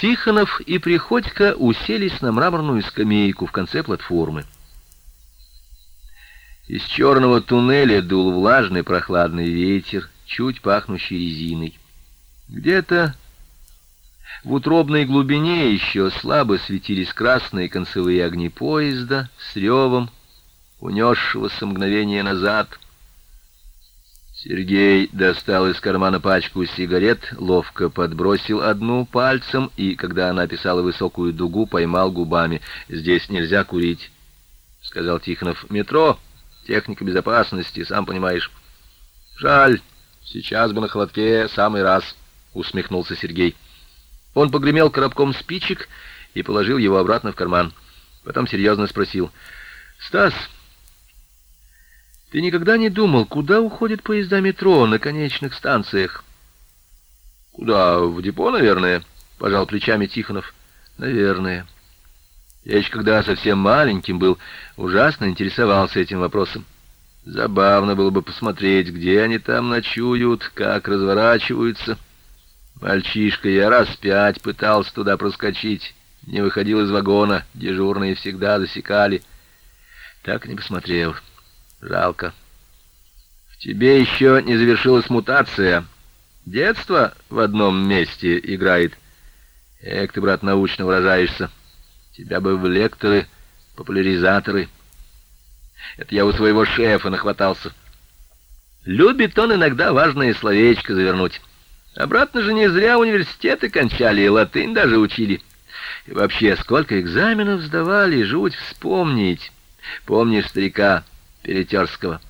B: Тихонов и Приходько уселись на мраморную скамейку в конце платформы. Из черного туннеля дул влажный прохладный ветер, чуть пахнущий резиной. Где-то в утробной глубине еще слабо светились красные концевые огни поезда с ревом, унесшегося мгновение назад. Сергей достал из кармана пачку сигарет, ловко подбросил одну пальцем и, когда она писала высокую дугу, поймал губами. «Здесь нельзя курить», — сказал Тихонов. «Метро, техника безопасности, сам понимаешь». «Жаль, сейчас бы на холодке самый раз», — усмехнулся Сергей. Он погремел коробком спичек и положил его обратно в карман. Потом серьезно спросил. «Стас, ты никогда не думал, куда уходят поезда метро на конечных станциях?»
A: «Куда? В депо, наверное?»
B: — пожал плечами Тихонов. «Наверное. Я еще когда совсем маленьким был, ужасно интересовался этим вопросом. Забавно было бы посмотреть, где они там ночуют, как разворачиваются. Мальчишка, я раз пять пытался туда проскочить, не выходил из вагона, дежурные всегда засекали. Так не посмотрел. Жалко. В тебе еще не завершилась мутация. Детство в одном месте играет. Эк ты, брат, научно выражаешься. Тебя бы в лекторы, популяризаторы. Это я у своего шефа нахватался. Любит он иногда важное словечко завернуть. Обратно же не зря университеты кончали, и латынь даже учили. И вообще, сколько экзаменов сдавали, жуть вспомнить. Помнишь старика Перетерского?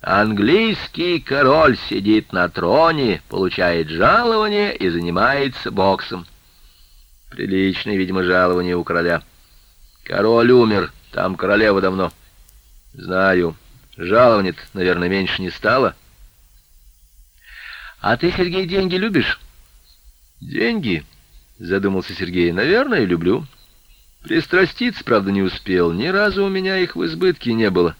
B: Английский король сидит на троне, получает жалование и занимается боксом. Приличное, видимо, жалование у короля. Король умер, там королева давно. Знаю. Жалование наверное, меньше не стало. А ты, Сергей, деньги любишь? Деньги? Задумался Сергей. Наверное, люблю. Пристраститься, правда, не успел. Ни разу у меня их в избытке не было.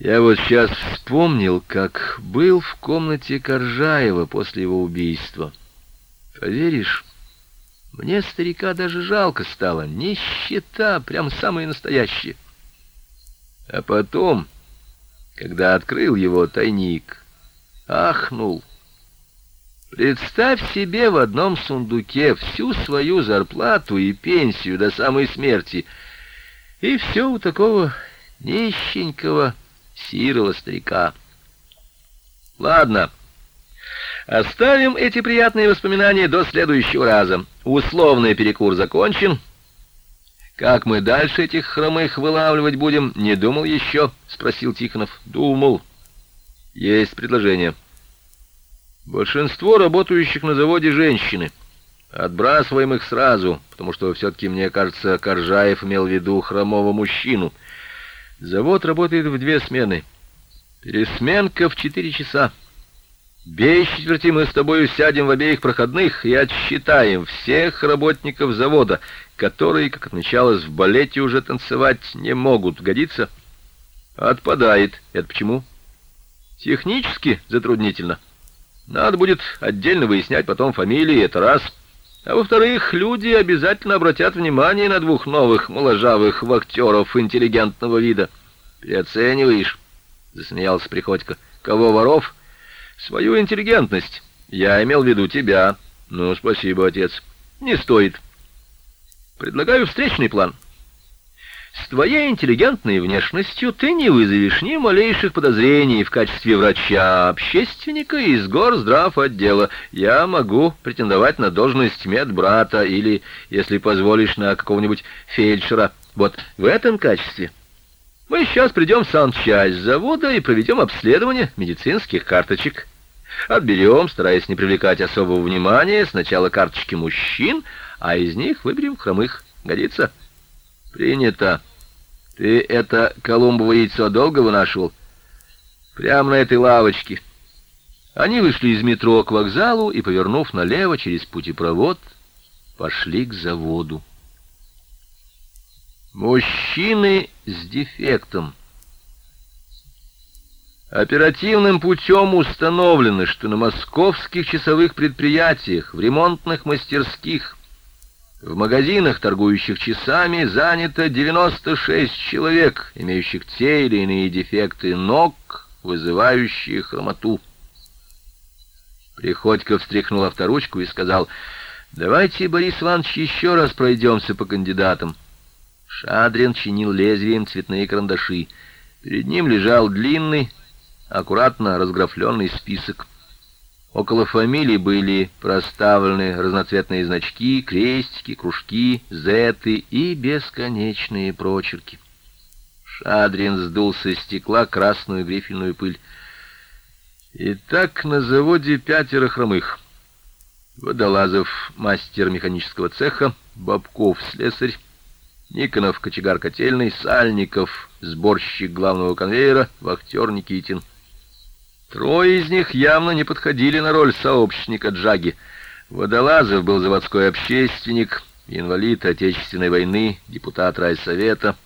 B: Я вот сейчас вспомнил, как был в комнате Коржаева после его убийства. Поверишь, мне старика даже жалко стало. Нищета, прям самая настоящая. А потом, когда открыл его тайник, ахнул. Представь себе в одном сундуке всю свою зарплату и пенсию до самой смерти. И все у такого нищенького сирого старика. Ладно, оставим эти приятные воспоминания до следующего раза. Условный перекур закончен. Как мы дальше этих хромых вылавливать будем, не думал еще, спросил Тихонов. Думал. Есть предложение. Большинство работающих на заводе женщины. Отбрасываем их сразу, потому что все-таки, мне кажется, Коржаев имел в виду хромого мужчину. Завод работает в две смены. Пересменка в четыре часа. Без четверти мы с тобой сядем в обеих проходных и отсчитаем всех работников завода, которые, как отмечалось в балете, уже танцевать не могут. Годится? Отпадает. Это почему? Технически затруднительно. Надо будет отдельно выяснять потом фамилии, это раз. А во-вторых, люди обязательно обратят внимание на двух новых моложавых вахтеров интеллигентного вида. Переоцениваешь, засмеялся Приходько. Кого воров? свою интеллигентность. Я имел в виду тебя. Ну, спасибо, отец. Не стоит. Предлагаю встречный план. С твоей интеллигентной внешностью ты не вызовешь ни малейших подозрений в качестве врача-общественника из горздрав отдела. Я могу претендовать на должность медбрата или, если позволишь, на какого-нибудь фельдшера. Вот в этом качестве мы сейчас придем в санчасть завода и проведем обследование медицинских карточек. Отберем, стараясь не привлекать особого внимания, сначала карточки мужчин, а из них выберем хромых. Годится? Принято. Ты это Колумбово яйцо долго вынашивал? Прямо на этой лавочке. Они вышли из метро к вокзалу и, повернув налево через путепровод, пошли к заводу. Мужчины с дефектом. Оперативным путем установлено, что на московских часовых предприятиях, в ремонтных мастерских, в магазинах, торгующих часами, занято 96 человек, имеющих те или иные дефекты ног, вызывающие хромоту. Приходько встряхнул авторучку и сказал, «Давайте, Борис Иванович, еще раз пройдемся по кандидатам». Шадрин чинил лезвием цветные карандаши. Перед ним лежал длинный, аккуратно разграфленный список. Около фамилий были проставлены разноцветные значки, крестики, кружки, зеты и бесконечные прочерки. Шадрин сдул со стекла красную грифельную пыль. Итак, на заводе пятеро хромых.
A: Водолазов, мастер механического цеха, Бабков, слесарь, Никонов, кочегар котельный, Сальников, сборщик главного конвейера, вахтер Никитин. Трое из них явно не подходили на роль сообщника Джаги. Водолазов был заводской общественник, инвалид Отечественной войны, депутат райсовета.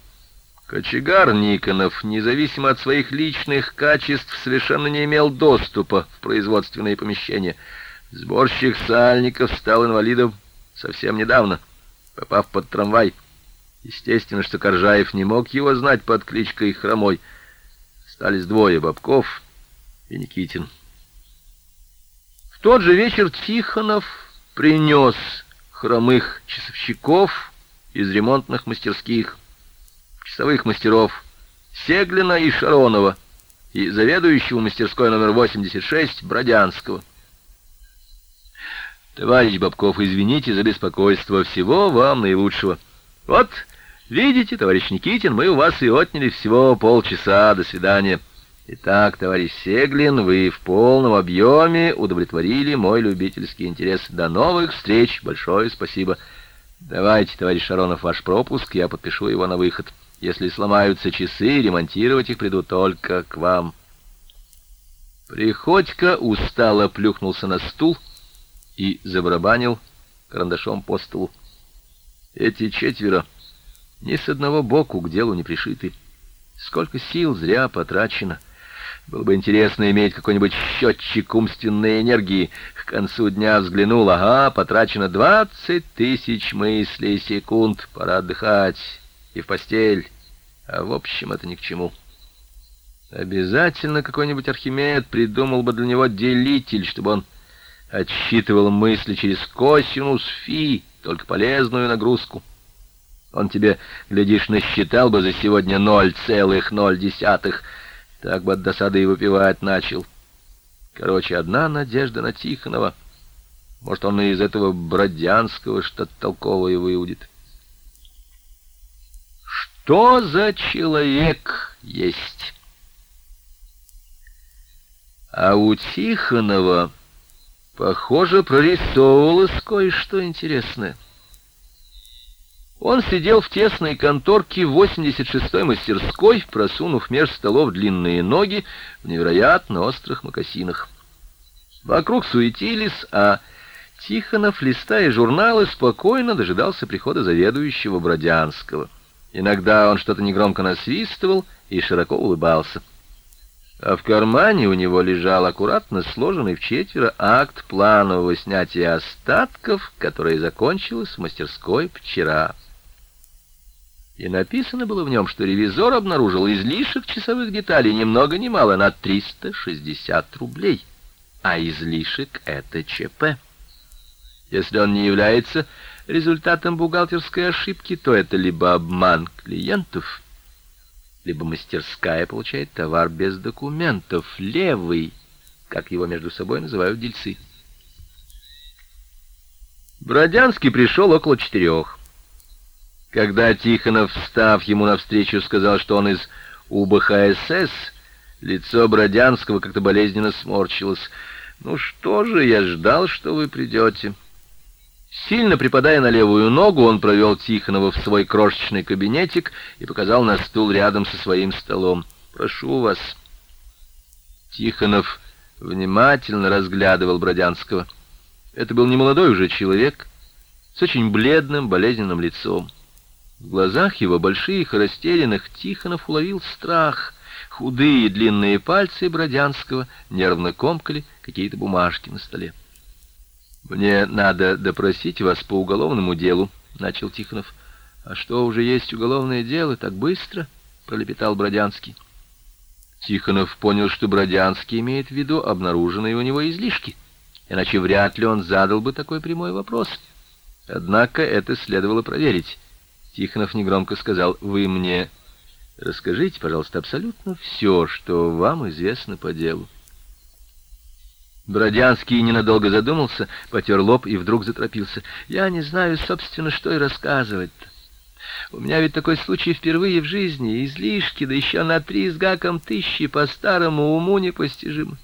A: Кочегар Никонов, независимо от своих личных качеств, совершенно не имел доступа в производственные помещения — Сборщик сальников стал инвалидом совсем недавно, попав под трамвай. Естественно, что Коржаев не мог его знать под кличкой Хромой. Остались двое — Бабков и Никитин. В тот же вечер Тихонов принес хромых часовщиков из ремонтных мастерских, часовых мастеров Сеглина и Шаронова и заведующего мастерской номер 86 Бродянского. Товарищ Бабков, извините за беспокойство. Всего вам наилучшего. Вот, видите, товарищ Никитин, мы у вас и отняли всего полчаса. До свидания. Итак, товарищ Сеглин, вы в полном объеме удовлетворили мой любительский интерес. До новых встреч. Большое спасибо. Давайте, товарищ Шаронов, ваш пропуск, я подпишу его на выход. Если сломаются часы, ремонтировать их приду только к вам. Приходько устало плюхнулся на стул и забарабанил карандашом по столу. Эти четверо ни с одного боку к делу не пришиты. Сколько сил зря потрачено. Было бы интересно иметь какой-нибудь счетчик умственной энергии. К концу дня взглянул, ага, потрачено двадцать тысяч мыслей секунд. Пора отдыхать и в постель. А в общем, это ни к чему. Обязательно какой-нибудь Архимед придумал бы для него делитель, чтобы он отсчитывал мысли через косинус фи, только полезную нагрузку. Он тебе, глядишь, насчитал бы за сегодня ноль целых ноль десятых, так бы от досады и выпивать начал. Короче, одна надежда на Тихонова. Может, он из этого Бродянского что-то толковое выудит. Что за человек есть? А у Тихонова... Похоже, прорисовывалось кое-что интересное. Он сидел в тесной конторке 86-й мастерской, просунув меж столов длинные ноги в невероятно острых мокасинах. Вокруг суетились, а Тихонов, листая журналы, спокойно дожидался прихода заведующего Бродянского. Иногда он что-то негромко насвистывал и широко улыбался а в кармане у него лежал аккуратно сложенный в четверо акт планового снятия остатков, которое закончилось в мастерской вчера. И написано было в нем, что ревизор обнаружил излишек часовых деталей ни много ни мало на 360 рублей, а излишек — это ЧП. Если он не является результатом бухгалтерской ошибки, то это либо обман клиентов, либо мастерская получает товар без документов, левый, как его между собой называют дельцы. Бродянский пришел около четырех. Когда Тихонов, встав ему навстречу, сказал, что он из УБХСС, лицо Бродянского как-то болезненно сморщилось. «Ну что же, я ждал, что вы придете». Сильно припадая на левую ногу, он провел Тихонова в свой крошечный кабинетик и показал на стул рядом со своим столом. «Прошу вас». Тихонов внимательно разглядывал Бродянского. Это был немолодой уже человек с очень бледным, болезненным лицом. В глазах его, больших и растерянных, Тихонов уловил страх. Худые длинные пальцы Бродянского нервно комкали какие-то бумажки на столе. «Мне надо допросить вас по уголовному делу», — начал Тихонов. «А что, уже есть уголовное дело? Так быстро?» — пролепетал Бродянский. Тихонов понял, что Бродянский имеет в виду обнаруженные у него излишки, иначе вряд ли он задал бы такой прямой вопрос. Однако это следовало проверить. Тихонов негромко сказал, «Вы мне расскажите, пожалуйста, абсолютно все, что вам известно по делу». Бродянский ненадолго задумался, потер лоб и вдруг заторопился. «Я не знаю, собственно, что и рассказывать-то. У меня ведь такой случай впервые в жизни, излишки, да еще на три с гаком тысячи по старому уму непостижимо.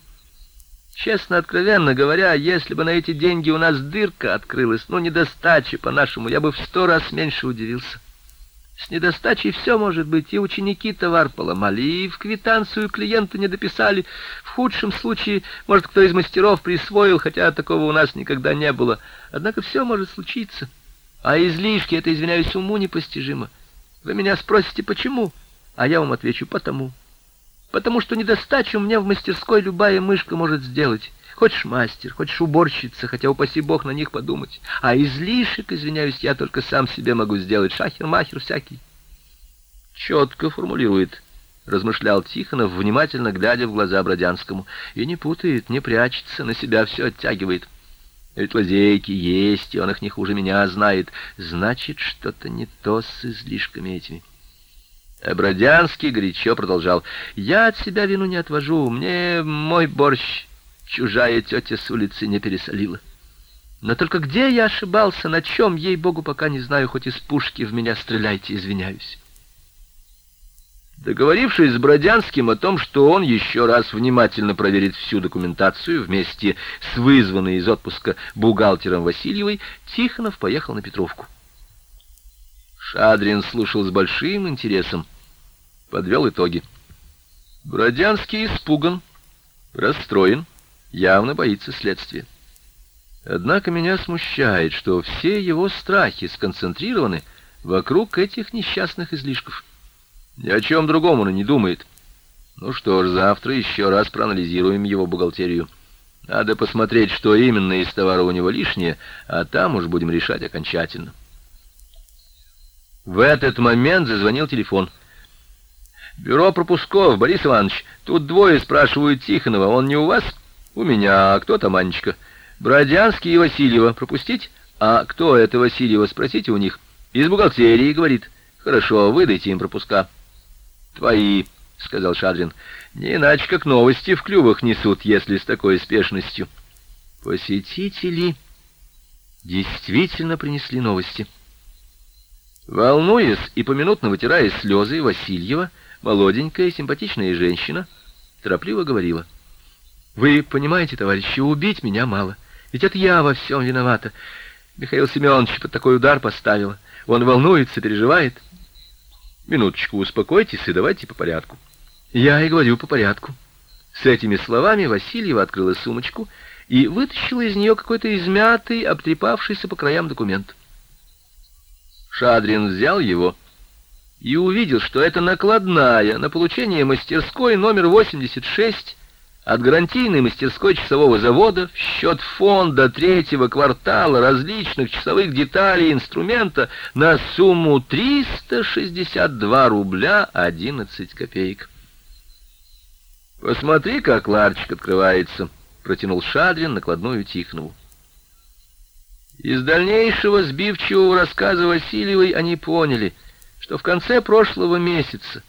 B: Честно, откровенно говоря, если бы на эти деньги у нас дырка открылась, ну, недостача по-нашему, я бы в сто раз меньше удивился. С недостачей все может быть, и ученики товар поломали, и в квитанцию клиента не дописали. В худшем случае, может, кто из мастеров присвоил, хотя такого у нас никогда не было. Однако все может случиться. А излишки, это, извиняюсь, уму непостижимо. Вы меня спросите, почему? А я вам отвечу, потому. Потому что недостачу мне в мастерской любая мышка может сделать. Хочешь мастер, хочешь уборщица, хотя упаси бог на них подумать. А излишек, извиняюсь, я только сам себе могу сделать. Шахер-махер всякий. Четко формулирует, размышлял Тихонов, внимательно глядя в глаза Бродянскому. И не путает, не прячется, на себя все оттягивает. Ведь лазейки есть, и он их не хуже меня знает. Значит, что-то не то с излишками этими. А Бродянский горячо продолжал. «Я от себя вину не отвожу. Мне мой борщ чужая тетя с улицы не пересолила. Но только где я ошибался, на чем, ей-богу, пока не знаю, хоть из пушки в меня стреляйте, извиняюсь. Договорившись с Бродянским о том, что он еще раз внимательно проверит всю документацию вместе с вызванной из отпуска бухгалтером Васильевой, Тихонов поехал на Петровку. Шадрин слушал с большим интересом, подвел итоги. Бродянский испуган, расстроен, явно боится следствия. Однако меня смущает, что все его страхи сконцентрированы вокруг этих несчастных излишков. Ни о чем другом он и не думает. Ну что ж, завтра еще раз проанализируем его бухгалтерию. Надо посмотреть, что именно из товара у него лишнее, а там уж будем решать окончательно. В этот момент зазвонил телефон. «Бюро пропусков, Борис Иванович, тут двое спрашивают Тихонова, он не у вас?» «У меня. А кто там, Анечка?» «Бродянский и Васильева. Пропустить?» «А кто это Васильева? Спросите у них». «Из бухгалтерии», — говорит. «Хорошо, выдайте им пропуска». «Твои», — сказал Шадрин. «Не иначе, как новости в клювах несут, если с такой спешностью». Посетители действительно принесли новости. Волнуясь и поминутно вытирая слезы, Васильева, молоденькая, симпатичная женщина, торопливо говорила — вы понимаете, товарищи, убить меня мало. Ведь это я во всем виновата. Михаил Семенович под такой удар поставила. Он волнуется, переживает. Минуточку, успокойтесь и давайте по порядку. Я и говорю по порядку. С этими словами Васильева открыла сумочку и вытащила из нее какой-то измятый, обтрепавшийся по краям документ. Шадрин взял его и увидел, что это накладная на получение мастерской номер 86 от гарантийной мастерской часового завода в счет фонда третьего квартала различных часовых деталей инструмента на сумму 362 рубля 11 копеек. «Посмотри, как ларчик открывается», — протянул Шадрин накладную Тихонову. Из дальнейшего сбивчивого рассказа Васильевой они поняли, что в конце прошлого месяца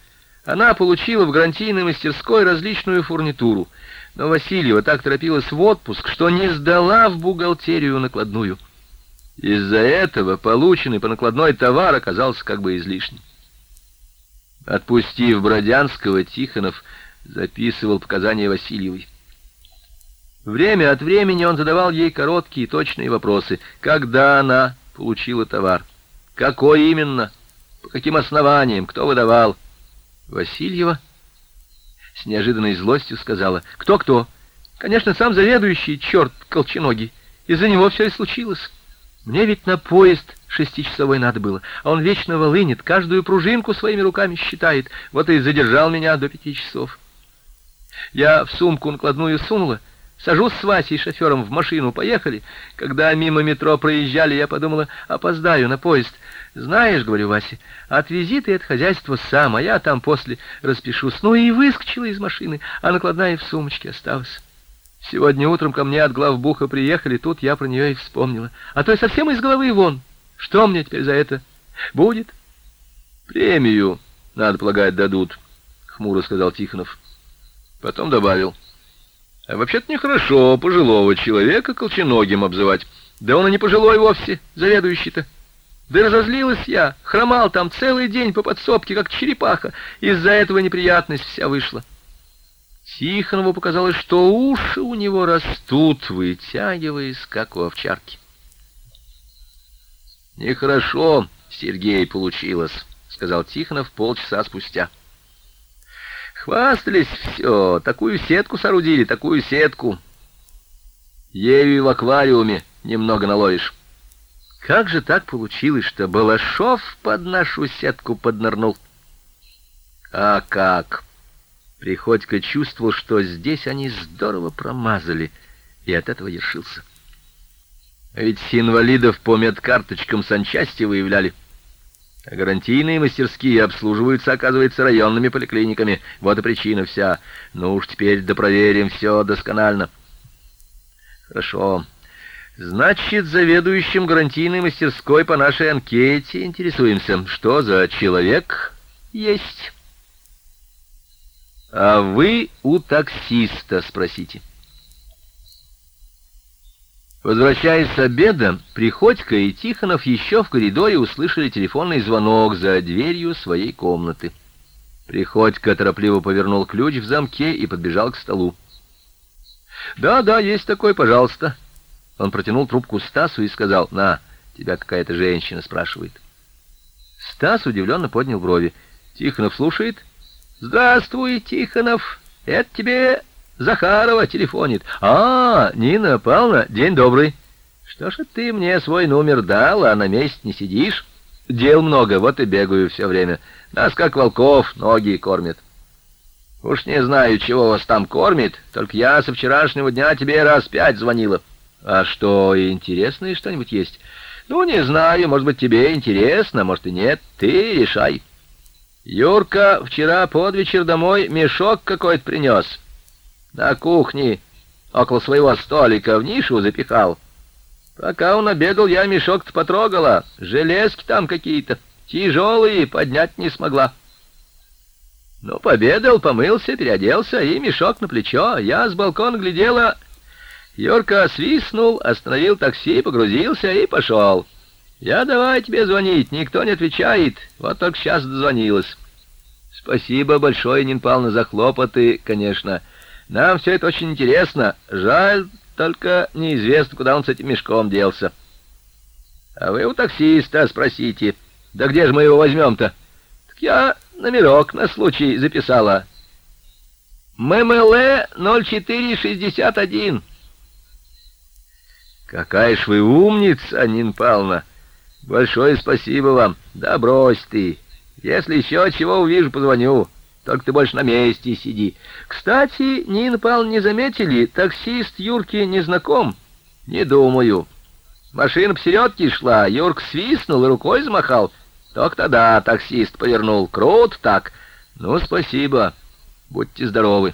B: она получила в гарантийной мастерской различную фурнитуру, но Васильева так торопилась в отпуск, что не сдала в бухгалтерию накладную. Из-за этого полученный по накладной товар оказался как бы излишним. Отпустив Бродянского, Тихонов записывал показания Васильевой. Время от времени он задавал ей короткие и точные вопросы. Когда она получила товар? Какой именно? По каким основаниям? Кто выдавал? Васильева с неожиданной злостью сказала. «Кто-кто? Конечно, сам заведующий, черт колченогий. Из-за него все и случилось. Мне ведь на поезд шестичасовой надо было, а он вечно волынет, каждую пружинку своими руками считает. Вот и задержал меня до пяти часов. Я в сумку накладную сунула, Сажусь с Васей шофером в машину, поехали. Когда мимо метро проезжали, я подумала, опоздаю на поезд. Знаешь, говорю Васе, отвези ты это хозяйство сам, а я там после распишусь. Ну и выскочила из машины, а накладная в сумочке осталась. Сегодня утром ко мне от главбуха приехали, тут я про нее и вспомнила. А то и совсем из головы вон. Что мне теперь за это будет? Премию, надо полагать, дадут, хмуро сказал Тихонов. Потом добавил. А вообще-то нехорошо пожилого человека колченогим обзывать. Да он и не пожилой вовсе, заведующий-то. Да разозлилась я, хромал там целый день по подсобке, как черепаха. Из-за этого неприятность вся вышла. Тихонову показалось, что уши у него растут, вытягиваясь, как у овчарки. «Нехорошо, Сергей, получилось», — сказал Тихонов полчаса спустя. «Хвастались все, такую сетку соорудили, такую сетку. Ею в аквариуме немного наловишь». Как же так получилось, что Балашов под нашу сетку поднырнул? А как? Приходько чувствовал, что здесь они здорово промазали, и от этого ершился. Ведь инвалидов по медкарточкам санчасти выявляли. Гарантийные мастерские обслуживаются, оказывается, районными поликлиниками. Вот и причина вся. Ну уж теперь допроверим все досконально. Хорошо. Значит, заведующим гарантийной мастерской по нашей анкете интересуемся, что за человек есть. А вы у таксиста спросите. Возвращаясь с обеда, Приходько и Тихонов еще в коридоре услышали телефонный звонок за дверью своей комнаты. Приходько торопливо повернул ключ в замке и подбежал к столу. «Да, да, есть такой, пожалуйста». Он протянул трубку Стасу и сказал, «На, тебя какая-то женщина спрашивает». Стас удивленно поднял брови. Тихонов слушает. «Здравствуй, Тихонов, это тебе Захарова телефонит. А, Нина Павловна, день добрый. Что ж ты мне свой номер дал, а на месте не сидишь? Дел много, вот и бегаю все время. Нас, как волков, ноги кормят. Уж не знаю, чего вас там кормит, только я со вчерашнего дня тебе раз пять звонила. А что, интересное что-нибудь есть? Ну, не знаю, может быть, тебе интересно, может и нет. Ты решай. Юрка вчера под вечер домой мешок какой-то принес. На кухне, около своего столика, в нишу запихал. Пока он обедал, я мешок-то потрогала. Железки там какие-то, тяжелые, поднять не смогла. Ну, победал, помылся, переоделся, и мешок на плечо. Я с балкона глядела... Юрка свистнул, остановил такси, погрузился и пошел. Я давай тебе звонить, никто не отвечает. Вот только сейчас дозвонилась. Спасибо большое, Нин Павловна, за хлопоты, конечно. Нам все это очень интересно. Жаль, только неизвестно, куда он с этим мешком делся. А вы у таксиста спросите. Да где же мы его возьмем-то? Так я номерок на случай записала. ММЛ 0461. Какая ж вы умница, Нин Павловна. Большое спасибо вам. Да брось ты. Если еще чего увижу, позвоню. Только ты больше на месте сиди. Кстати, Нина Павловна не заметили, таксист Юрки не знаком? Не думаю. Машина посередке шла, Юрк свистнул и рукой замахал. Только тогда таксист повернул. Круто так. Ну, спасибо. Будьте здоровы.